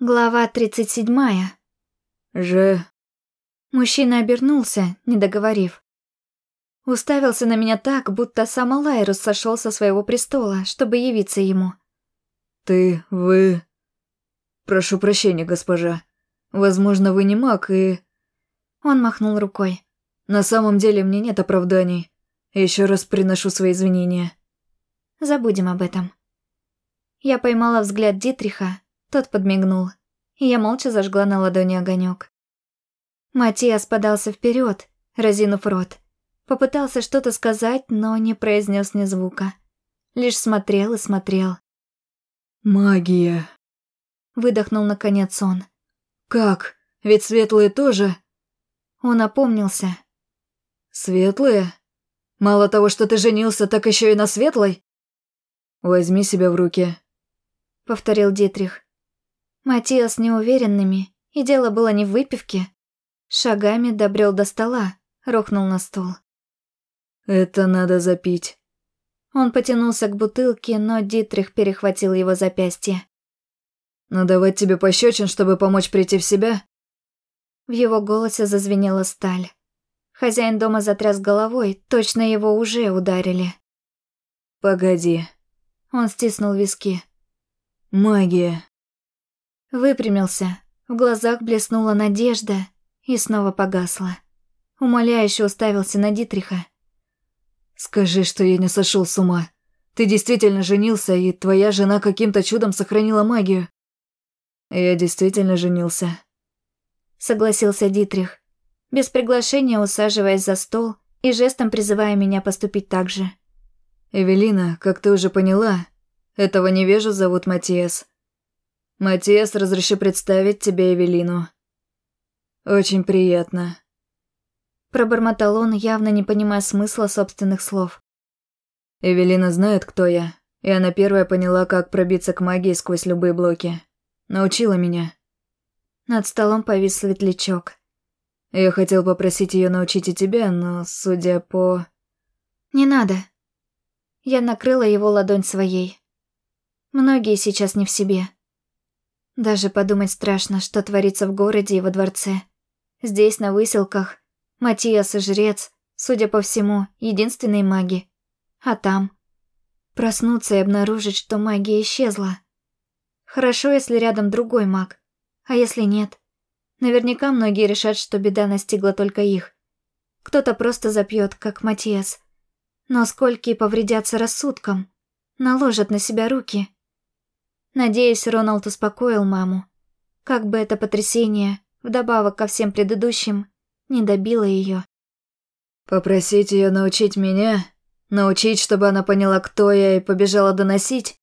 Глава 37. Же... Мужчина обернулся, не договорив. Уставился на меня так, будто сам Алайрус сошел со своего престола, чтобы явиться ему. Ты, вы... Прошу прощения, госпожа. Возможно, вы не маг и... Он махнул рукой. На самом деле мне нет оправданий. Еще раз приношу свои извинения. Забудем об этом. Я поймала взгляд Дитриха, тот подмигнул, и я молча зажгла на ладони огонек. Матиас подался вперед, разинув рот. Попытался что-то сказать, но не произнес ни звука. Лишь смотрел и смотрел. «Магия», — выдохнул наконец он. «Как? Ведь светлые тоже...» Он опомнился. «Светлые? Мало того, что ты женился, так еще и на светлой?» «Возьми себя в руки», — повторил Дитрих. Матиас неуверенными, и дело было не в выпивке. Шагами добрел до стола, рухнул на стул. «Это надо запить». Он потянулся к бутылке, но Дитрих перехватил его запястье. «Надавать тебе пощечин, чтобы помочь прийти в себя?» В его голосе зазвенела сталь. Хозяин дома затряс головой, точно его уже ударили. «Погоди». Он стиснул виски. «Магия». Выпрямился, в глазах блеснула надежда и снова погасла. Умоляюще уставился на Дитриха. «Скажи, что я не сошел с ума. Ты действительно женился, и твоя жена каким-то чудом сохранила магию». «Я действительно женился», — согласился Дитрих, без приглашения усаживаясь за стол и жестом призывая меня поступить так же. «Эвелина, как ты уже поняла, этого невежу зовут Матиас. Матиас, разреши представить тебе Эвелину. Очень приятно. Пробормотал он, явно не понимая смысла собственных слов. Эвелина знает, кто я, и она первая поняла, как пробиться к магии сквозь любые блоки. Научила меня. Над столом повис светлячок. Я хотел попросить ее научить и тебя, но, судя по... Не надо. Я накрыла его ладонь своей. Многие сейчас не в себе. Даже подумать страшно, что творится в городе и во дворце. Здесь, на выселках, Матиас и жрец, судя по всему, единственные маги. А там... Проснуться и обнаружить, что магия исчезла. Хорошо, если рядом другой маг. А если нет? Наверняка многие решат, что беда настигла только их. Кто-то просто запьет, как Матиас. Но сколькие повредятся рассудком, наложат на себя руки. Надеюсь, Роналд успокоил маму. Как бы это потрясение, вдобавок ко всем предыдущим, не добило ее. «Попросить ее научить меня? Научить, чтобы она поняла, кто я, и побежала доносить?»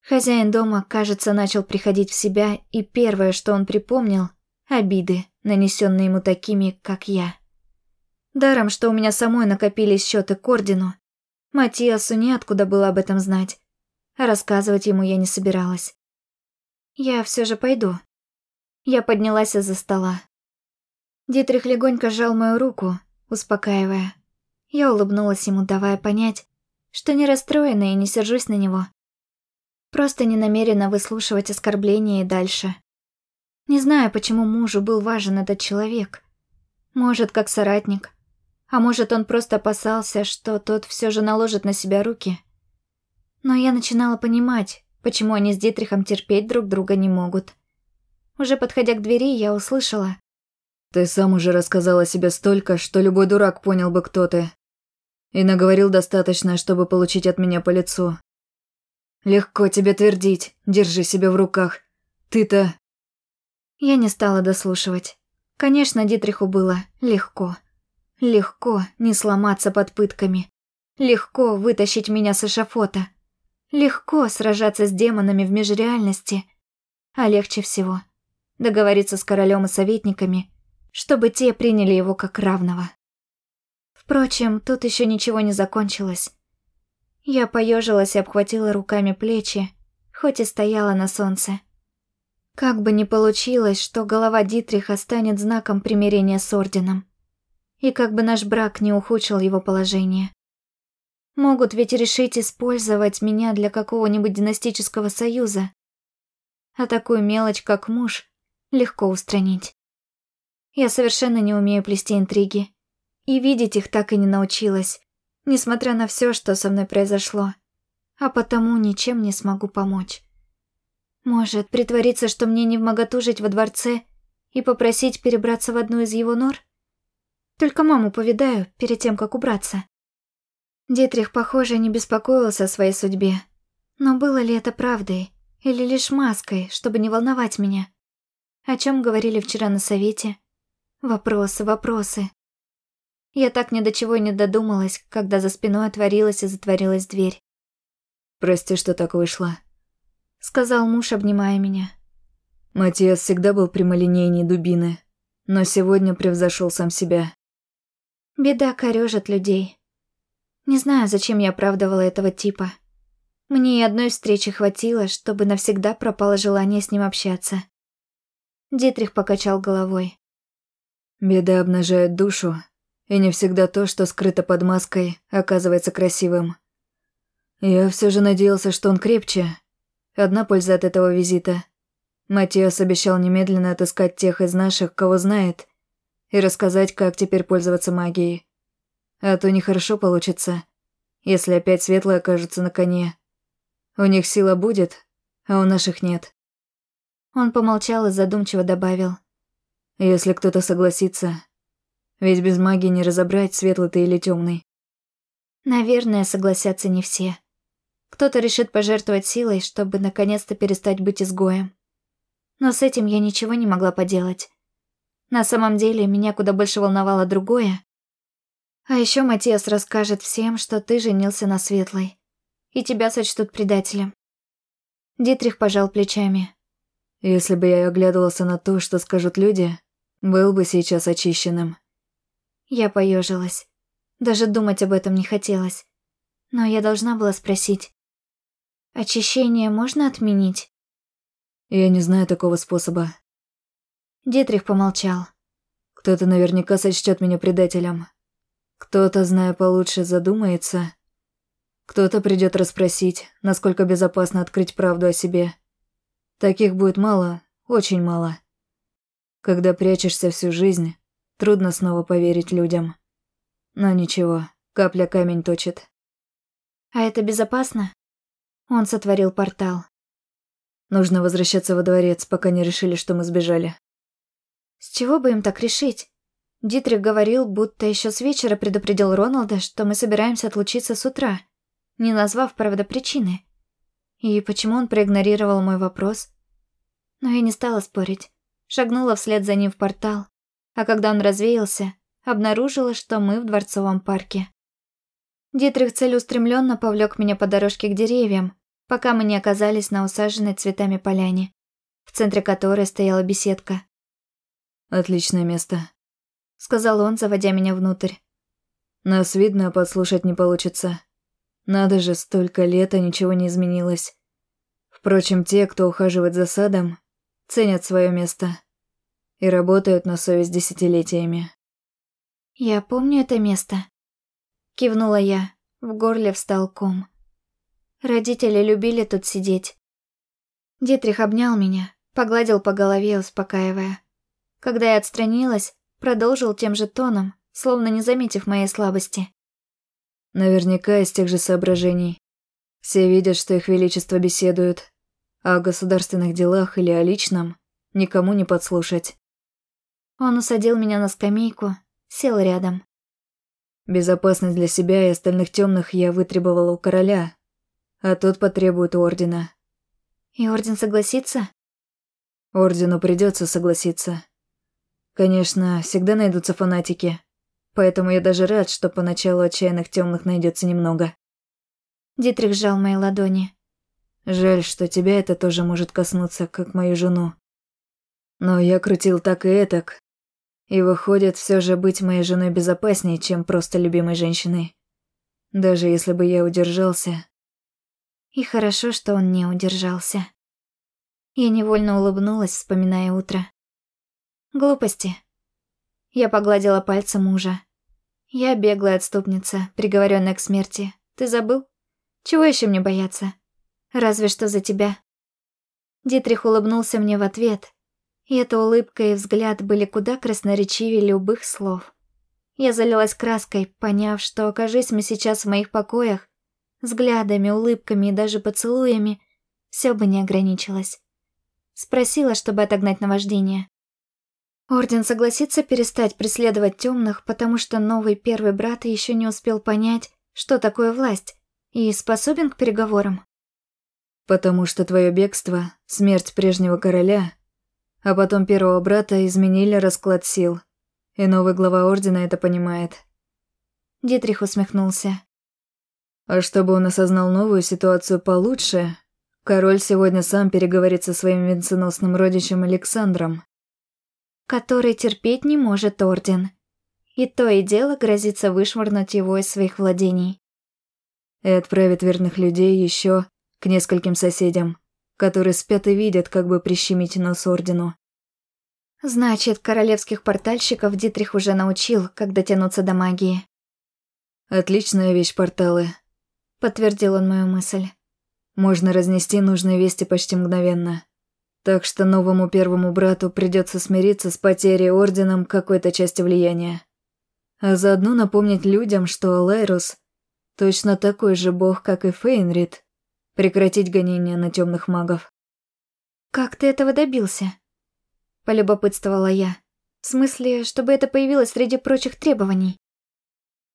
Хозяин дома, кажется, начал приходить в себя, и первое, что он припомнил – обиды, нанесенные ему такими, как я. Даром, что у меня самой накопились счеты к ордену. Матиасу неоткуда было об этом знать рассказывать ему я не собиралась. «Я все же пойду». Я поднялась из-за стола. Дитрих легонько сжал мою руку, успокаивая. Я улыбнулась ему, давая понять, что не расстроена и не сержусь на него. Просто не намерена выслушивать оскорбления и дальше. Не знаю, почему мужу был важен этот человек. Может, как соратник. А может, он просто опасался, что тот все же наложит на себя руки. Но я начинала понимать, почему они с Дитрихом терпеть друг друга не могут. Уже подходя к двери, я услышала. «Ты сам уже рассказал о себе столько, что любой дурак понял бы, кто ты. И наговорил достаточно, чтобы получить от меня по лицу. Легко тебе твердить, держи себя в руках. Ты-то...» Я не стала дослушивать. Конечно, Дитриху было легко. Легко не сломаться под пытками. Легко вытащить меня с эшафота. Легко сражаться с демонами в межреальности, а легче всего договориться с королем и советниками, чтобы те приняли его как равного. Впрочем, тут еще ничего не закончилось. Я поежилась и обхватила руками плечи, хоть и стояла на солнце. Как бы ни получилось, что голова Дитриха станет знаком примирения с Орденом. И как бы наш брак не ухудшил его положение. Могут ведь решить использовать меня для какого-нибудь династического союза. а такую мелочь, как муж, легко устранить. Я совершенно не умею плести интриги, и видеть их так и не научилась, несмотря на все, что со мной произошло, а потому ничем не смогу помочь. Может, притвориться, что мне не вмоготу жить во дворце и попросить перебраться в одну из его нор? Только маму повидаю перед тем, как убраться. Дитрих, похоже, не беспокоился о своей судьбе. Но было ли это правдой или лишь маской, чтобы не волновать меня? О чем говорили вчера на совете? Вопросы, вопросы. Я так ни до чего не додумалась, когда за спиной отворилась и затворилась дверь. «Прости, что так вышло», — сказал муж, обнимая меня. Матиас всегда был прямолинейней дубины, но сегодня превзошел сам себя. Беда корёжит людей. Не знаю, зачем я оправдывала этого типа. Мне и одной встречи хватило, чтобы навсегда пропало желание с ним общаться. Дитрих покачал головой. Беда обнажает душу, и не всегда то, что скрыто под маской, оказывается красивым. Я все же надеялся, что он крепче. Одна польза от этого визита. Матиас обещал немедленно отыскать тех из наших, кого знает, и рассказать, как теперь пользоваться магией. А то нехорошо получится, если опять светлые окажутся на коне. У них сила будет, а у наших нет. Он помолчал и задумчиво добавил. Если кто-то согласится. Ведь без магии не разобрать, светлый ты или темный. Наверное, согласятся не все. Кто-то решит пожертвовать силой, чтобы наконец-то перестать быть изгоем. Но с этим я ничего не могла поделать. На самом деле, меня куда больше волновало другое. А еще Матиас расскажет всем, что ты женился на Светлой. И тебя сочтут предателем. Дитрих пожал плечами. Если бы я оглядывался на то, что скажут люди, был бы сейчас очищенным. Я поежилась. Даже думать об этом не хотелось. Но я должна была спросить. Очищение можно отменить? Я не знаю такого способа. Дитрих помолчал. Кто-то наверняка сочтет меня предателем. Кто-то, зная получше, задумается. Кто-то придет расспросить, насколько безопасно открыть правду о себе. Таких будет мало, очень мало. Когда прячешься всю жизнь, трудно снова поверить людям. Но ничего, капля камень точит. А это безопасно? Он сотворил портал. Нужно возвращаться во дворец, пока не решили, что мы сбежали. С чего бы им так решить? Дитрих говорил, будто еще с вечера предупредил Роналда, что мы собираемся отлучиться с утра, не назвав, правда, причины. И почему он проигнорировал мой вопрос? Но я не стала спорить. Шагнула вслед за ним в портал, а когда он развеялся, обнаружила, что мы в дворцовом парке. Дитрих целеустремленно повлек меня по дорожке к деревьям, пока мы не оказались на усаженной цветами поляне, в центре которой стояла беседка. «Отличное место», — сказал он, заводя меня внутрь. «Нас видно, а подслушать не получится. Надо же, столько лет, а ничего не изменилось. Впрочем, те, кто ухаживает за садом, ценят свое место и работают на совесть десятилетиями». «Я помню это место», — кивнула я, в горле встал ком. Родители любили тут сидеть. Дитрих обнял меня, погладил по голове, успокаивая. Когда я отстранилась, продолжил тем же тоном, словно не заметив моей слабости. Наверняка из тех же соображений. Все видят, что их величество беседуют, а о государственных делах или о личном никому не подслушать. Он усадил меня на скамейку, сел рядом. Безопасность для себя и остальных темных я вытребовала у короля, а тот потребует у ордена. И орден согласится? Ордену придется согласиться. Конечно, всегда найдутся фанатики. Поэтому я даже рад, что поначалу отчаянных темных найдется немного. Дитрих сжал мои ладони. Жаль, что тебя это тоже может коснуться, как мою жену. Но я крутил так и этак. И выходит, все же быть моей женой безопаснее, чем просто любимой женщиной. Даже если бы я удержался. И хорошо, что он не удержался. Я невольно улыбнулась, вспоминая утро. Глупости. Я погладила пальцем мужа. Я беглая отступница, приговоренная к смерти. Ты забыл? Чего еще мне бояться? Разве что за тебя. Дитрих улыбнулся мне в ответ, и эта улыбка и взгляд были куда красноречивее любых слов. Я залилась краской, поняв, что окажись мы сейчас в моих покоях, взглядами, улыбками и даже поцелуями, все бы не ограничилось. Спросила, чтобы отогнать наваждение. Орден согласится перестать преследовать темных, потому что новый первый брат еще не успел понять, что такое власть, и способен к переговорам. Потому что твое бегство, смерть прежнего короля, а потом первого брата изменили расклад сил. И новый глава Ордена это понимает. Дитрих усмехнулся. А чтобы он осознал новую ситуацию получше, король сегодня сам переговорит со своим венценосным родичем Александром. Который терпеть не может Орден. И то и дело грозится вышвырнуть его из своих владений. И отправит верных людей еще к нескольким соседям, которые спят и видят, как бы прищемить нос Ордену. Значит, королевских портальщиков Дитрих уже научил, как дотянуться до магии. Отличная вещь порталы. Подтвердил он мою мысль. Можно разнести нужные вести почти мгновенно. Так что новому первому брату придется смириться с потерей Орденом какой-то части влияния. А заодно напомнить людям, что Алайрус точно такой же бог, как и Фейнрид. Прекратить гонения на темных магов. «Как ты этого добился?» Полюбопытствовала я. В смысле, чтобы это появилось среди прочих требований.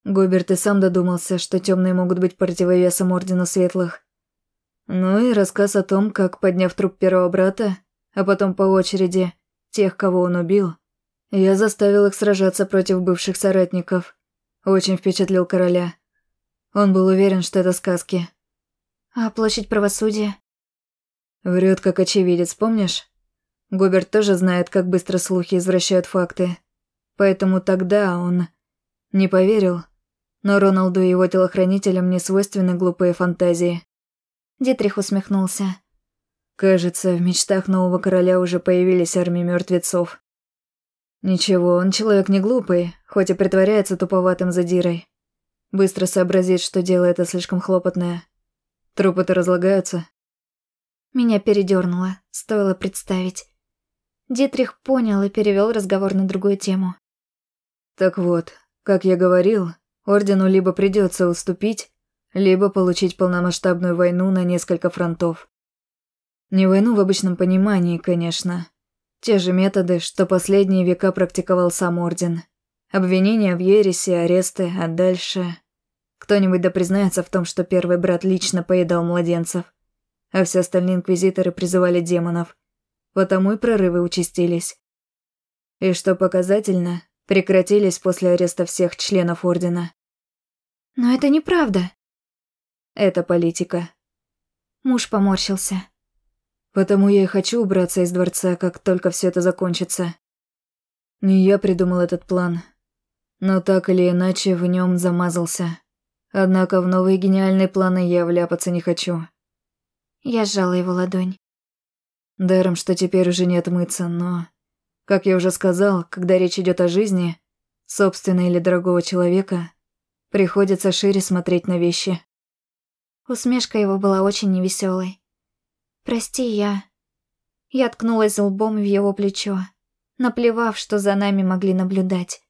Губерт и сам додумался, что темные могут быть противовесом Ордену Светлых. Ну и рассказ о том, как, подняв труп первого брата, а потом по очереди тех, кого он убил, я заставил их сражаться против бывших соратников. Очень впечатлил короля. Он был уверен, что это сказки. А площадь правосудия? Врет как очевидец, помнишь? Губерт тоже знает, как быстро слухи извращают факты. Поэтому тогда он не поверил. Но Роналду и его телохранителям не свойственны глупые фантазии. Дитрих усмехнулся. Кажется, в мечтах нового короля уже появились армии мертвецов. Ничего, он человек не глупый, хоть и притворяется туповатым задирой. Быстро сообразит, что дело это слишком хлопотное. Трупы-то разлагаются. Меня передернуло, стоило представить. Дитрих понял и перевел разговор на другую тему. Так вот, как я говорил, Ордену либо придется уступить, либо получить полномасштабную войну на несколько фронтов. Не войну в обычном понимании, конечно. Те же методы, что последние века практиковал сам Орден. Обвинения в ереси, аресты, а дальше... Кто-нибудь да признается в том, что первый брат лично поедал младенцев, а все остальные инквизиторы призывали демонов, потому и прорывы участились. И что показательно, прекратились после ареста всех членов Ордена. Но это неправда. Это политика. Муж поморщился. Потому я и хочу убраться из дворца, как только все это закончится. Не я придумал этот план, но так или иначе в нем замазался. Однако в новые гениальные планы я вляпаться не хочу. Я сжала его ладонь. Даром, что теперь уже не отмыться, но... Как я уже сказал, когда речь идет о жизни, собственной или дорогого человека, приходится шире смотреть на вещи. Усмешка его была очень невеселой. «Прости, я...» Я ткнулась лбом в его плечо, наплевав, что за нами могли наблюдать.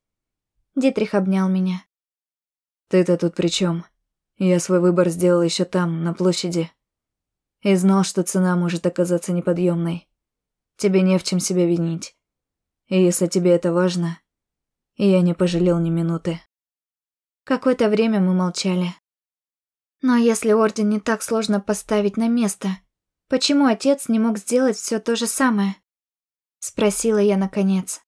Дитрих обнял меня. «Ты-то тут при чем? Я свой выбор сделал еще там, на площади и знал, что цена может оказаться неподъемной. Тебе не в чем себя винить. И если тебе это важно, я не пожалел ни минуты. Какое-то время мы молчали. Но если Орден не так сложно поставить на место, почему отец не мог сделать все то же самое? Спросила я наконец.